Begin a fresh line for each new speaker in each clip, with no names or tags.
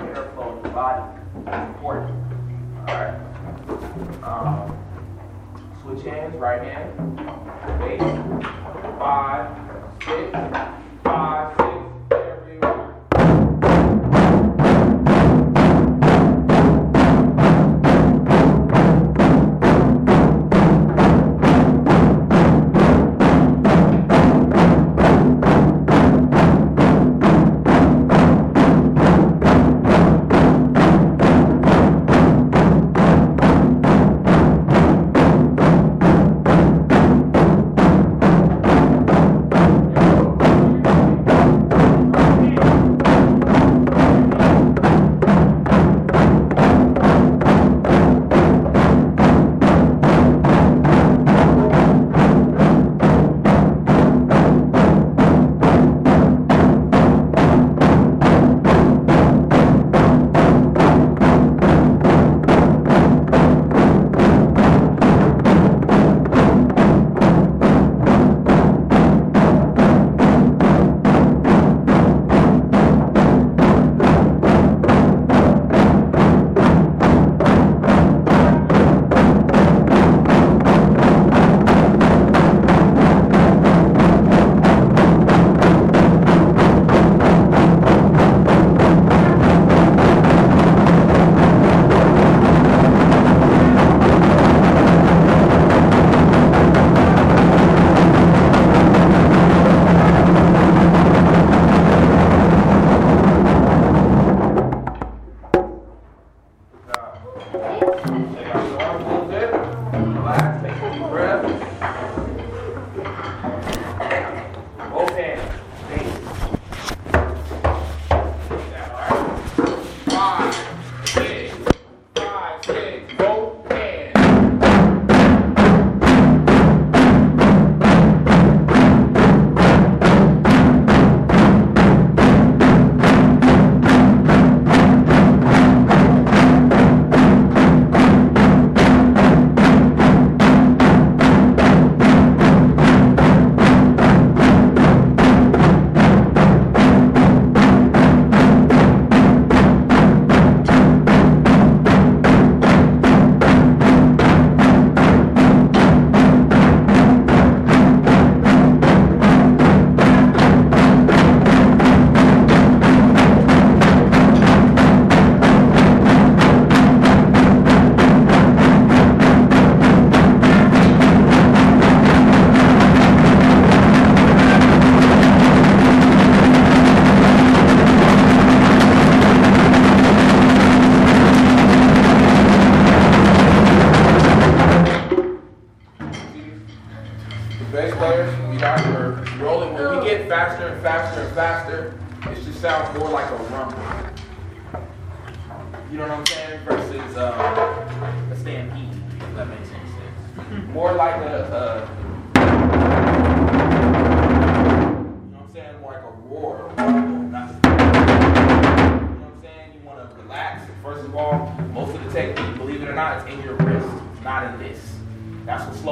proper airflow in the body. That's important. Alright. Um, switch hands, right hand. Eight, five, six,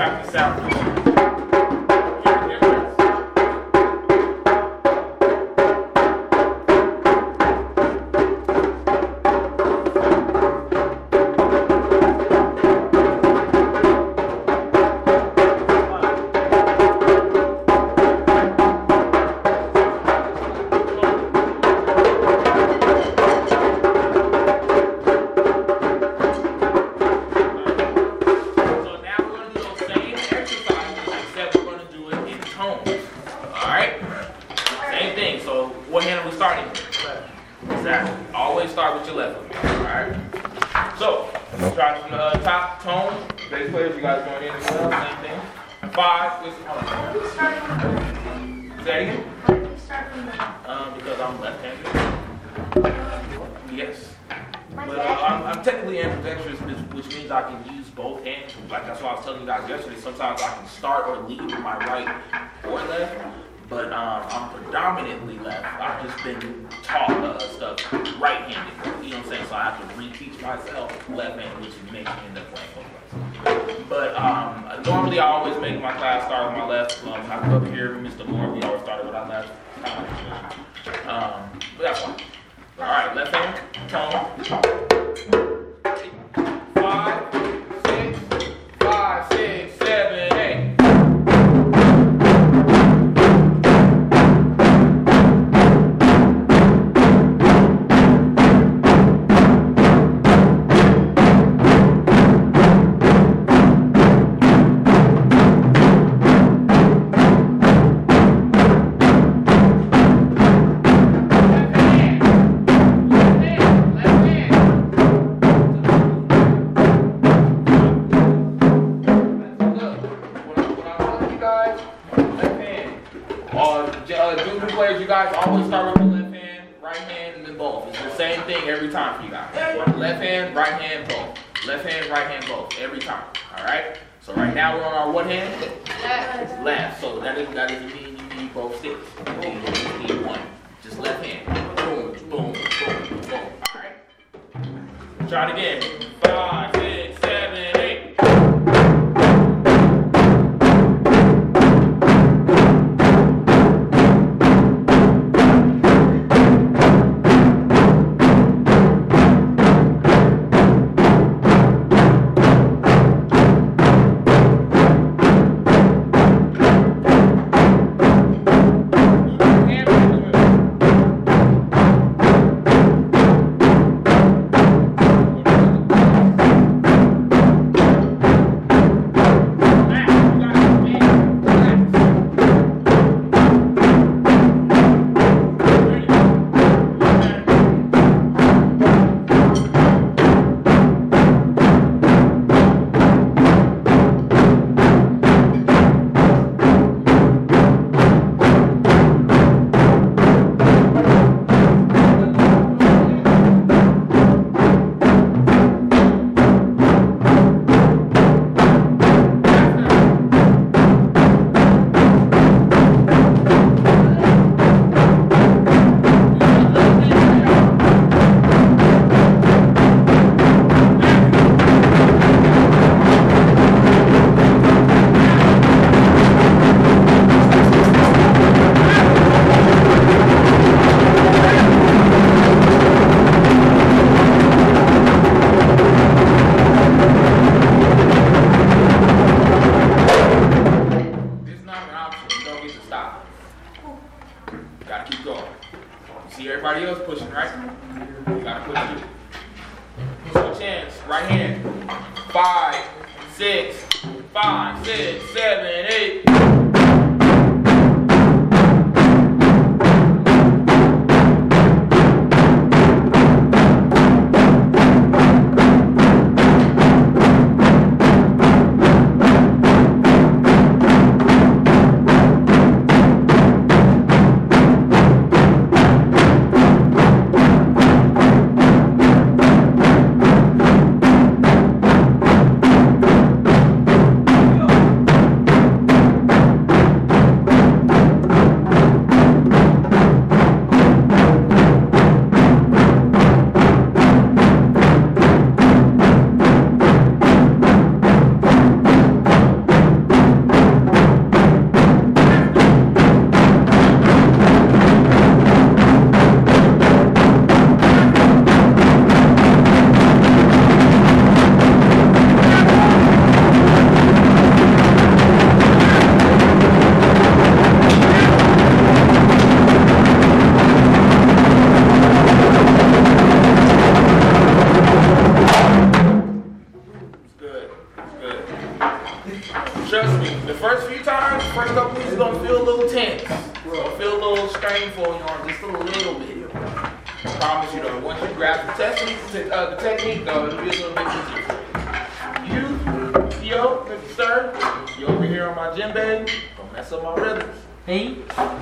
track
this out. here. We. We always started with our last time. But that's fine. All right,
left
hand, tone. Don't mess up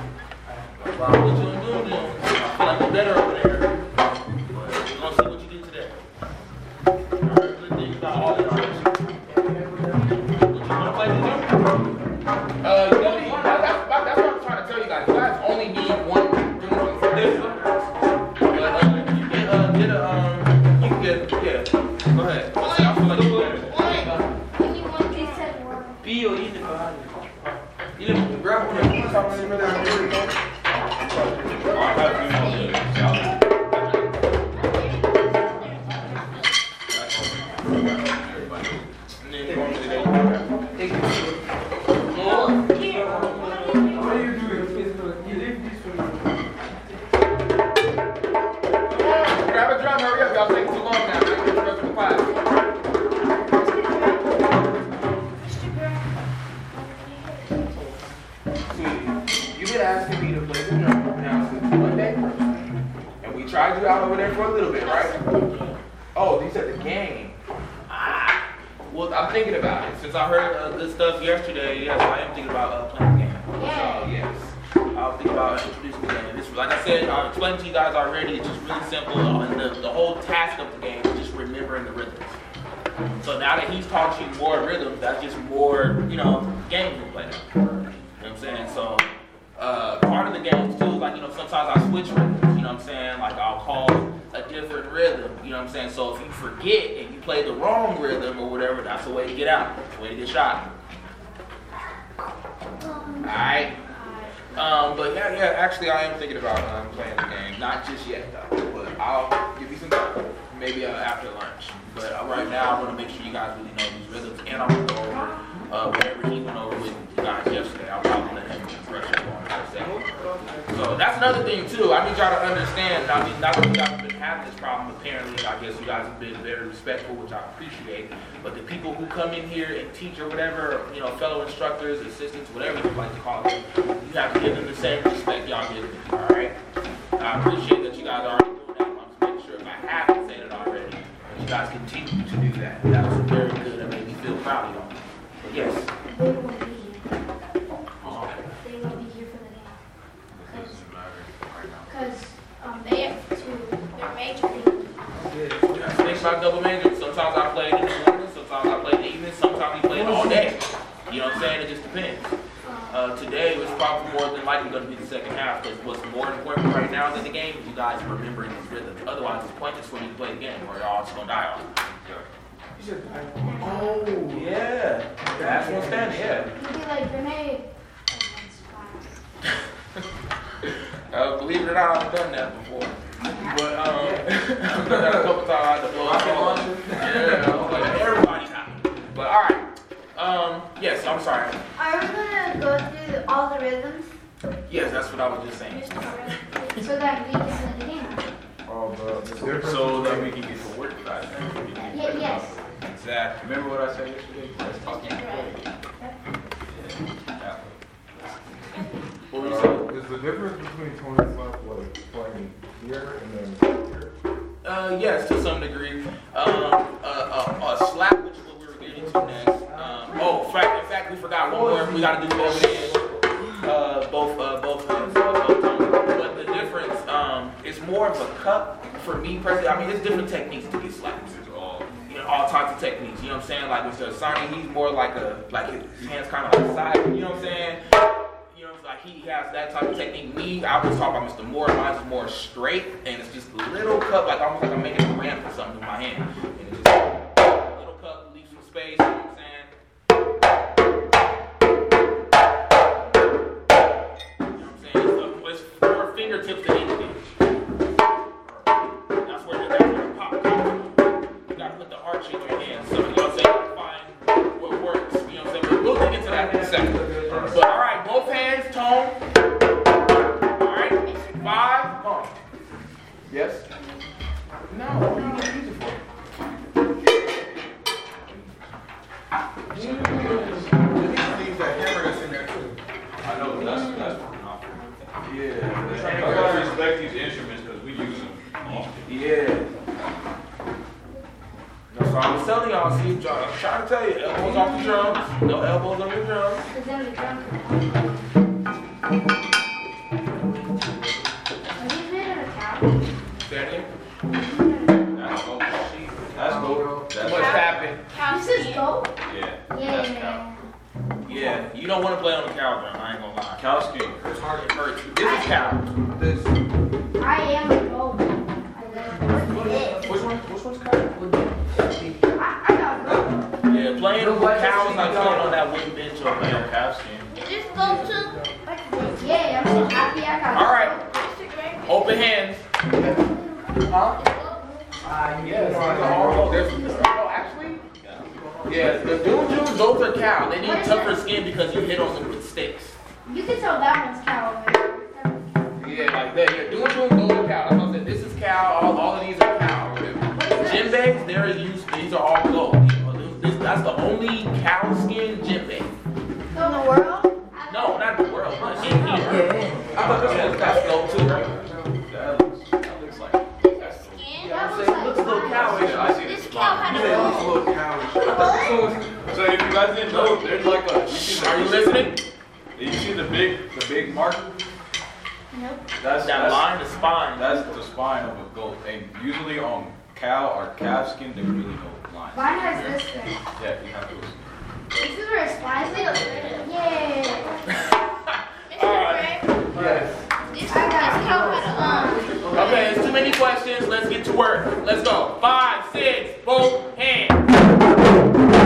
task of the game just remembering the rhythms. So now that he's taught you more rhythms, that's just more, you know, game you play. You know what I'm saying? So, uh, part of the game too like, you know, sometimes I switch rhythms, you know what I'm saying? Like I'll call a different rhythm, you know what I'm saying? So if you forget and you play the wrong rhythm or whatever, that's the way to get out, that's the way to get shot. Alright? Um, but yeah, yeah, actually I am thinking about um, playing the game. Not just yet though, but I'll give you some time. Maybe uh, after lunch. But uh, right now I want to make sure you guys really know these rhythms. And I'm going to go over uh, whatever he went over with you guys yesterday. I'll probably let him brush up on second. So that's another thing too. I need y'all to understand. I mean, not that you guys have been having this problem. Apparently, I guess you guys have been very respectful, which I appreciate. But the people who come in here and teach or whatever, you know, fellow instructors, assistants, whatever you like to call them, you have to give them the same respect y'all give me. All right. I appreciate that you guys are guys continue to do that. That was very good. That made me feel proud of y'all. But yes. More than likely going to be the second half because what's more important right now than the game is you guys remembering these rhythms. Otherwise, it's pointless for you to play the game or you're all just going to die on it. Oh, yeah. That's one standing, yeah.
It'll be like grenade.
Uh, believe it or not, I've done that before. But, um, I've done that a couple times. I had to blow up on Yeah, I was like, everybody happy. But, alright. Um, yes, I'm sorry.
Are we gonna go through all the rhythms?
Yes, that's what I was just saying.
So that we can play the game?
Oh, the, the.
So that we can get to work guys.
Ye- yes.
Exactly.
Remember what I said yesterday? Let's talk about
What were you saying?
Uh, is the difference between Tony Slap like playing here and then here?
Uh, yes, to some degree. Um, uh, uh, uh, slap, which is what we were getting to next. Oh, in fact, in fact, we forgot one more. We got to do both hands. Uh, both, uh, both hands. But the difference, um, it's more of a cup for me personally. I mean, there's different techniques to get slaps. All, you know, all types of techniques. You know what I'm saying? Like Mr. Asani, he's more like a, like his hands kind of like side. You know what I'm saying? You know, like he has that type of technique. Me, I was talking about Mr. Moore. Mine's more straight, and it's just a little cup, like almost like I'm making a ramp or something with my hand. And it's just a little cup, leave some space. You know what I'm saying? No, what are you gonna use it for?
These that hammer that's in there. I know, that's, that's not.
Yeah.
I gotta respect these instruments because we use them often.
Yeah. That's what I was telling y'all. See, I'm trying to tell you, elbows off the drums. No elbows on the drums.
Cause then the drum.
Play on the cow drum. I ain't gonna lie.
Cow skin.
It's hard to hurt you. This is cow. This. Bags, they're used. These are all gold. This, that's the only cow skin gym bag.
In the world?
No, not the world, but in here.
Yeah.
I thought this one was that's gold too.
That looks, that looks like, that's goat.
Skin?
Yeah, I'm saying, it looks a little cowish.
I see
This cow
spine.
had
Yeah,
a
it's a little cowish.
So if you guys didn't know, there's like a, you see the,
Are you listening?
You see the big, the big mark?
Nope.
That's,
That
that's,
line, the spine.
that's the spine of a goat. And usually on cow or calf skin, there really no lines.
Mine has this thing.
Yeah, you have to.
This is where it slides in. Yeah.
Alright.
Yes.
This, I got this cow had a, um,
Okay, it's too many questions. Let's get to work. Let's go. Five, six, both hands.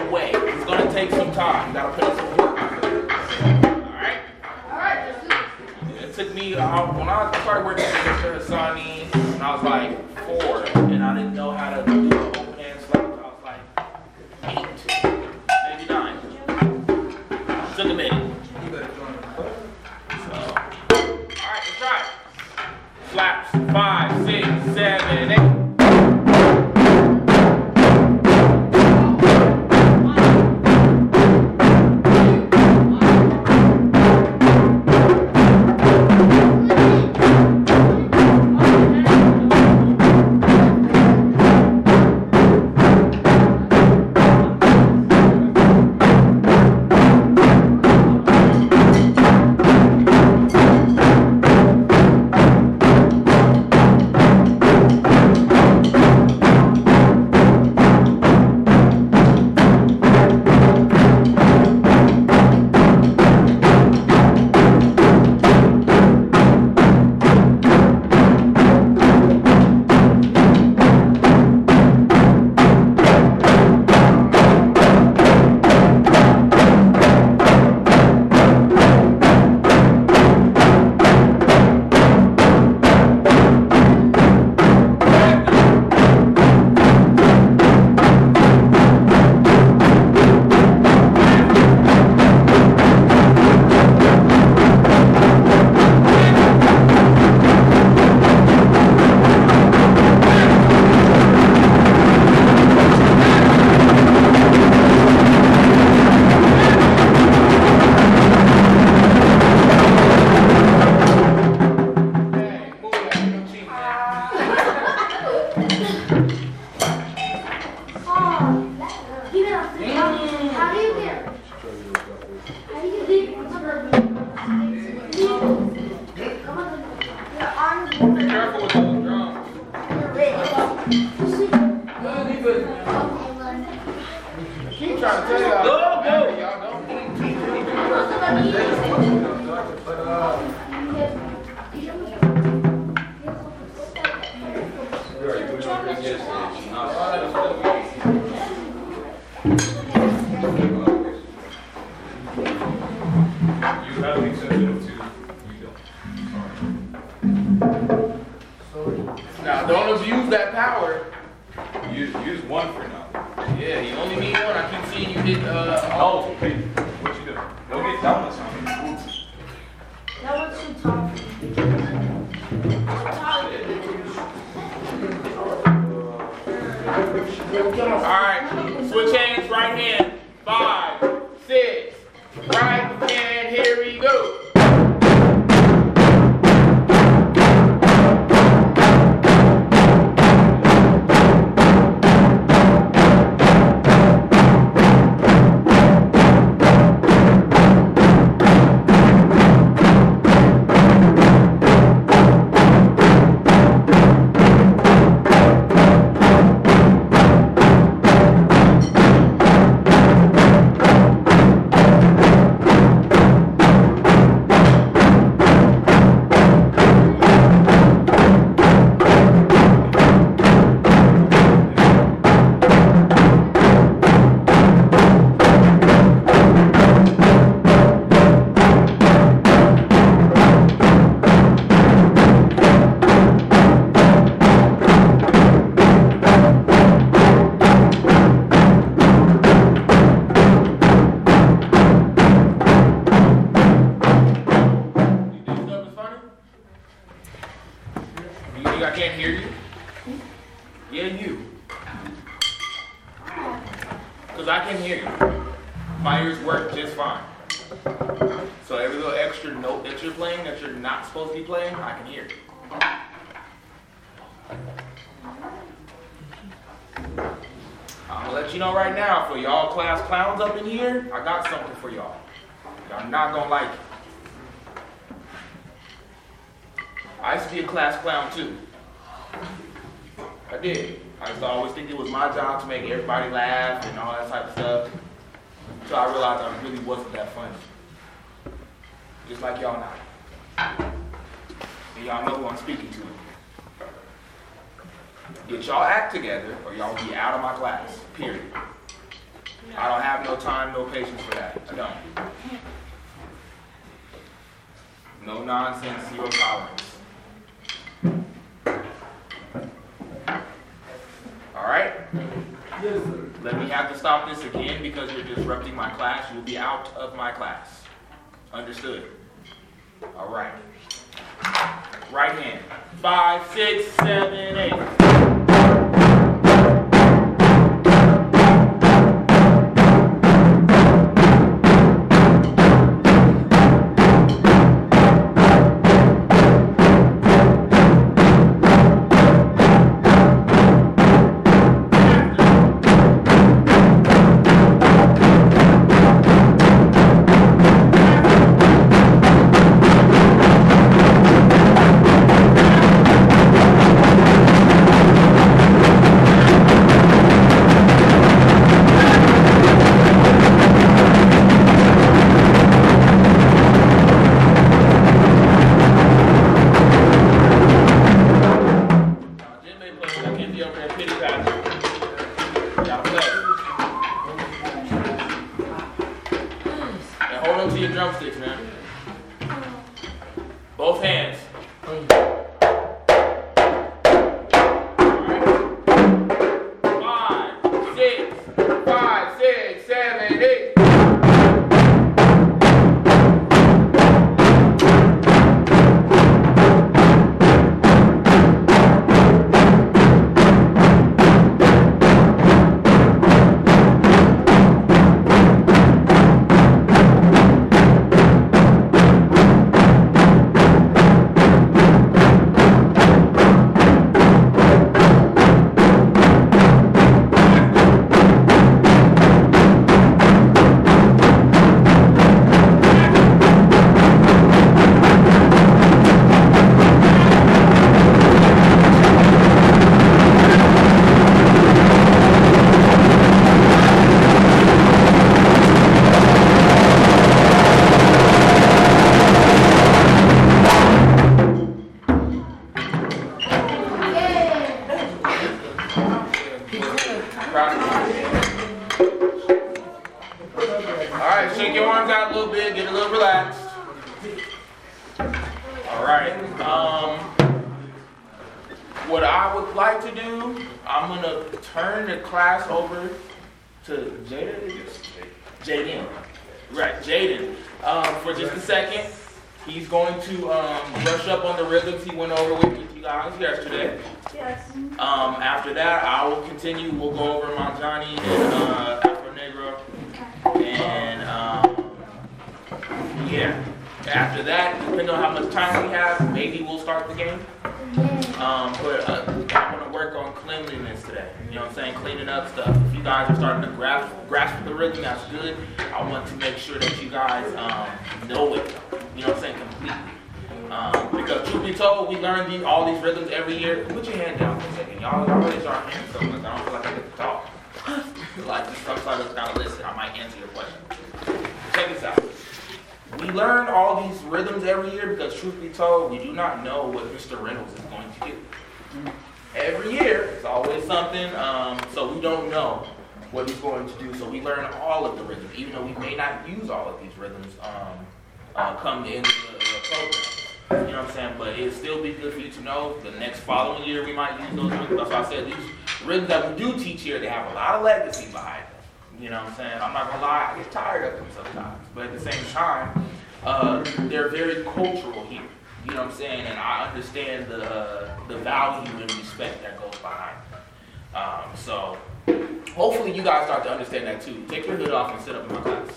Right away. It's gonna take some time. You gotta put in some work. Alright? Alright, It took me, uh, when I started working at Mr. Hassani, when I was like four, and I didn't know how to do an open hand slap, I was like eight, maybe nine. Took a minute.
The
alright, let's try it. Flaps, five, six, seven, eight. Don't. Now, abuse that power.
Use, use one for now.
Yeah, you only need one. I keep seeing you hit, uh,
Oh, hey, what you doing? Don't get down on something.
That one's too tall.
Alright, switch hands, right hand. Five, six, right used to always think it was my job to make everybody laugh and all that type of stuff. So I realized I really wasn't that funny. Just like y'all now. And y'all know who I'm speaking to. get y'all act together or y'all be out of my class, period. I don't have no time, no patience for that. I don't. No nonsense, zero tolerance. All right?
Yes, sir.
Let me have to stop this again because you're disrupting my class. You'll be out of my class. Understood? All right. Right hand. Five, six, seven, eight. Right, Jaden. Um, for just a second, he's going to um, brush up on the rhythms he went over with you guys yesterday.
Yes.
Um, after that, I will continue. We'll go over Manjani and uh, Afro Negro. And um, yeah, after that, depending on how much time we have, maybe we'll start the game. Um, but uh, on cleanliness today. You know what I'm saying? Cleaning up stuff. If you guys are starting to grasp, grasp the rhythm, that's good. I want to make sure that you guys um, know it. You know what I'm saying? Completely. Um, because truth be told, we learn these, all these rhythms every year. Put your hand down for a second. Y'all already start hands so much. I don't feel like I get to talk. like, just sometimes just gotta listen. I might answer your question. Check this out. We learn all these rhythms every year because, truth be told, we do not know what Mr. Reynolds is going to do. Every year, it's always something, um, so we don't know what he's going to do. So we learn all of the rhythms, even though we may not use all of these rhythms um, uh, come into the uh, program. You know what I'm saying? But it'd still be good for you to know the next following year we might use those rhythms. That's why I said these rhythms that we do teach here, they have a lot of legacy behind them. You know what I'm saying? I'm not gonna lie, I get tired of them sometimes. But at the same time, uh, they're very cultural here. You know what I'm saying? And I understand the, uh, the value and respect that goes behind. Um, so hopefully you guys start to understand that too. Take your hood off and sit up in my class.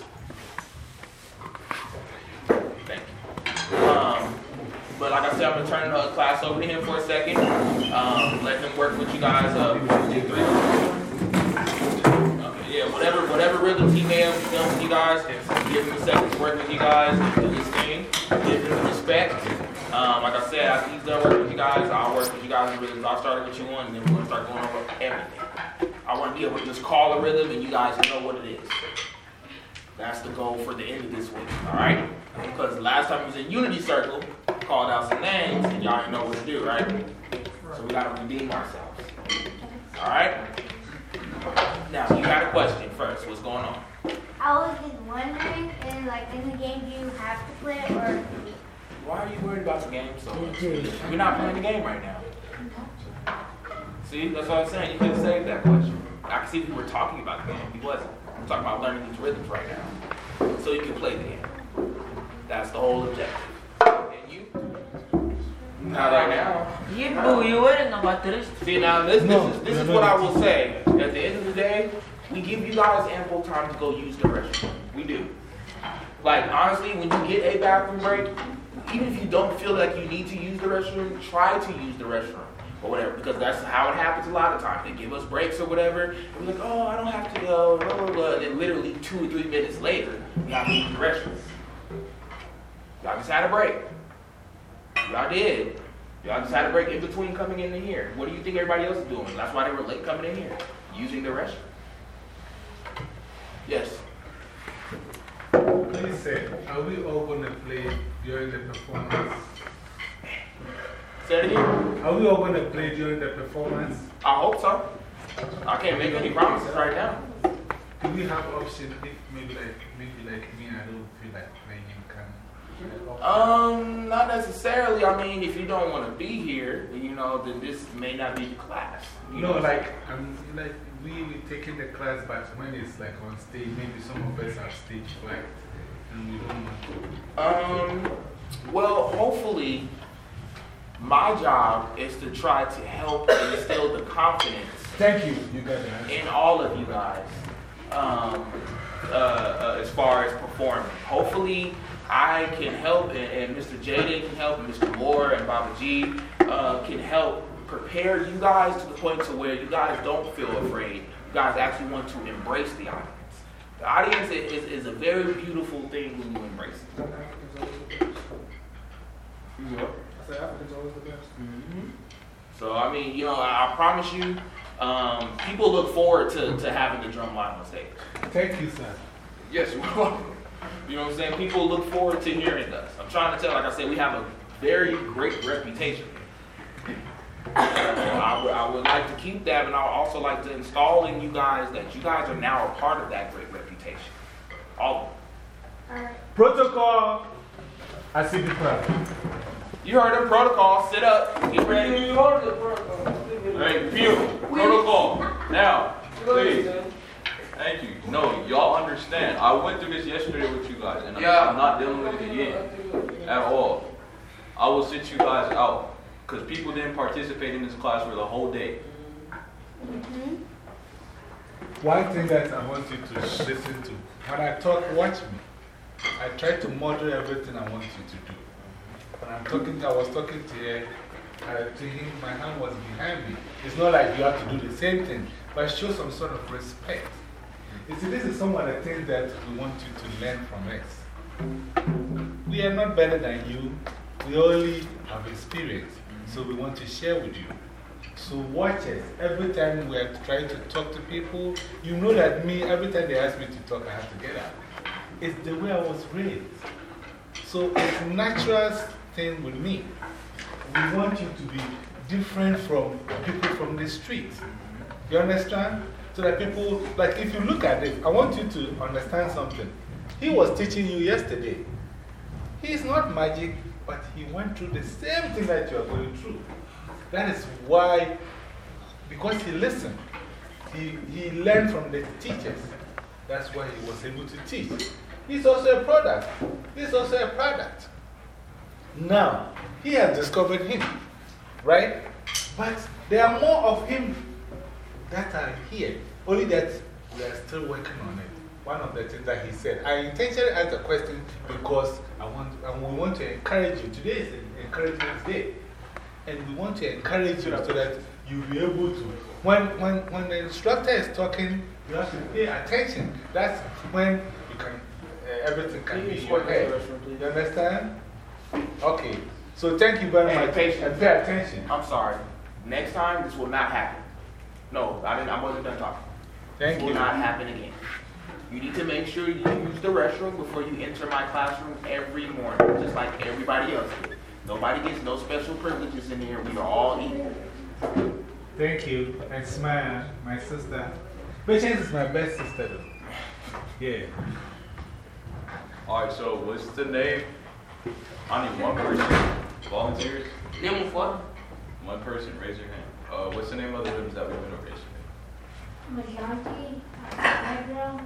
Thank you. Um, but like I said, I'm gonna turn the class over to him for a second. Um, let him work with you guys. Uh, yeah, whatever, whatever rhythms he may have done with you guys, give him a second to work with you guys do his thing. Give him respect. Um, like I said, after he's done working with you guys, I'll work with you guys in rhythms. I'll start with you one, and then we're gonna start going over everything. I want to be able to just call a rhythm and you guys know what it is. That's the goal for the end of this week, all right? Because last time we was in Unity Circle, called out some names, and y'all didn't know what to do, right? So we gotta redeem ourselves. All right? Now, you got a question first. What's going on?
I was just wondering, in like in the game, do you have to play it or?
Why are you worried about the game so much? You're not playing the game right now. See, that's what I'm saying. You could have saved that question. I can see if you were talking about the game. He wasn't. We're talking about learning these rhythms right now. So you can play the game. That's the whole objective. And you? Not right now.
You boo, you waiting about this?
See, now this, this, is, this is what I will say. At the end of the day, we give you guys ample time to go use the restroom. We do. Like, honestly, when you get a bathroom break, even if you don't feel like you need to use the restroom, try to use the restroom or whatever, because that's how it happens a lot of times. They give us breaks or whatever, we're like, oh, I don't have to go, blah, blah, blah. And then literally two or three minutes later, gotta use the restroom. Y'all just had a break. Y'all did. Y'all just had a break in between coming into here. What do you think everybody else is doing? That's why they were late coming in here, using the restroom. Yes.
Please say, are we all going to play during the performance?
Say it again.
Are we all going to play during the performance?
I hope so. I can't make any promises right now.
Do we have option if maybe like, maybe like me, I don't feel like playing, can?
Um, not necessarily. I mean, if you don't want to be here, you know, then this may not be the class. You
No,
know,
like, I'm like, we taking the class, but when it's like on stage, maybe some of us are stage fright
Um, well, hopefully, my job is to try to help instill the confidence
Thank you, you got that.
in all of you guys um, uh, uh, as far as performing. Hopefully, I can help, and, and Mr. Jaden can help, and Mr. Moore and Baba G uh, can help prepare you guys to the point to where you guys don't feel afraid. You guys actually want to embrace the audience. The audience is, is, is a very beautiful thing when you embrace it. Yeah.
I said Africans always the best.
So, I mean, you know, I, I promise you, um, people look forward to, to having the drum line on stage.
Thank you, sir.
Yes, you're welcome. You know what I'm saying? People look forward to hearing us. I'm trying to tell, like I said, we have a very great reputation. So I, would, I would like to keep that, and I would also like to install in you guys that you guys are now a part of that great reputation. All of
Alright.
Protocol. I see the crowd.
You heard them protocol. Sit up. Get ready.
Hey, Pew, protocol. Now, please. Thank you. No, y'all understand. I went through this yesterday with you guys, and I'm-
Yeah.
I'm not dealing with it again at all. I will sit you guys out because people didn't participate in this class for the whole day. Mm-hmm.
One thing that I want you to listen to when I talk, watch me. I try to model everything I want you to do. When I'm talking, I was talking to, her, to him, my hand was behind me. It's not like you have to do the same thing, but show some sort of respect. You see, this is some of the things that we want you to learn from us. We are not better than you, we only have experience, so we want to share with you. So watch us. Every time we are trying to talk to people, you know that me, every time they ask me to talk, I have to get up. It's the way I was raised. So it's a natural thing with me. We want you to be different from people from the street. You understand? So that people, like if you look at it, I want you to understand something. He was teaching you yesterday. He is not magic, but he went through the same thing that you are going through. That is why, because he listened, he, he learned from the teachers. That's why he was able to teach. He's also a product. He's also a product. Now, he has discovered him, right? But there are more of him that are here, only that we are still working on it. One of the things that he said, I intentionally asked a question because I want, and we want to encourage you. Today is an encouragement day. And we want to encourage you so that you'll be able to. When, when, when the instructor is talking, you have to pay attention. That's when you can, uh, everything can be head. You understand? Okay. So thank you very much.
patience.
And pay attention.
I'm sorry. Next time, this will not happen. No, I, didn't, I wasn't done talking.
Thank
This will not happen again. You need to make sure you use the restroom before you enter my classroom every morning, just like everybody else did. Nobody gets no special privileges in here. We are all equal.
Thank Thank you. And Smile, my sister. Patience is my best sister, though. Yeah.
Alright, so what's the name? I need one person. Volunteers?
Name of what?
One person, raise your hand. Uh, what's the name of the rooms that we've been over yesterday?
Majanti, Allegro,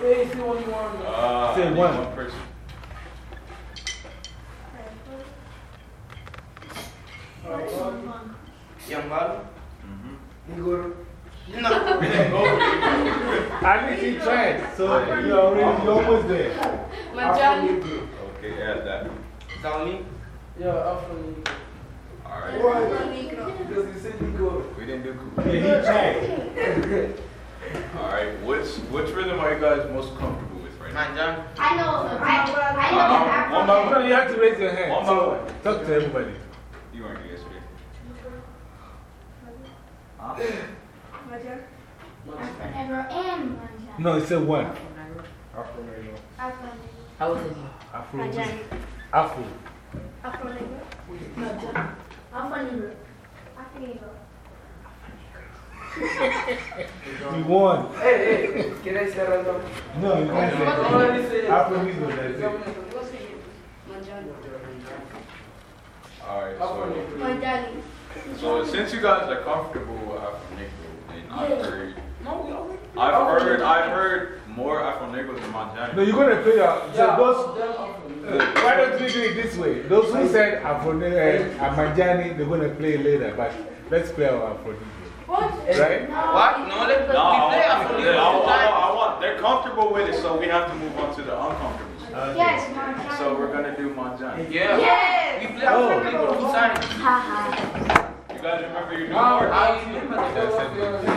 Hey, see what you want.
Uh,
Say one.
one person.
Yambalo?
Mm-hmm.
Igor? No.
At least he tried. So you're, already, you're almost there.
Majani?
Okay, add that.
Zalmi? Yeah, Afro
Alright.
Why? Because you said Igor.
We didn't do cool.
Yeah, he tried.
Alright, which, which rhythm are you guys most comfortable with right now?
Manjan?
I know, I, I know
Uh,
that
one by
Afro.
No, you have to raise your hand.
One by one.
talk to everybody.
You weren't here yesterday.
Afro and Majanti.
No, it's a one.
Afro.
How was it?
Afro.
Majanti.
Afro.
Afro Negro. Majanti. Afro Negro. Afro Negro.
You won.
Hey, hey, can I say random?
No, you can't say
Already
that.
say
Afro Negro, that's it.
Alright, so,
Majanti.
So since you guys are comfortable with Afro Negro, and I've heard,
No, we already.
I've heard, I've heard more Afro Negro than Montana.
No, you're going to play your. So
Yeah,
those, uh, why don't we do it this way? Those who said Afro Negro, uh, Amanjani, they're going to play later. But let's play our Afro Negro. Right?
What? No, let
No,
we play Afro
want,
Negro
I, want, I, want, they're comfortable with it, so we have to move on to the uncomfortable stuff.
Yes, Majanti.
So we're gonna do Manjani.
Yeah.
Yes.
We play Afro
Oh.
Negro two times.
Haha.
Guys remember your
How how you remember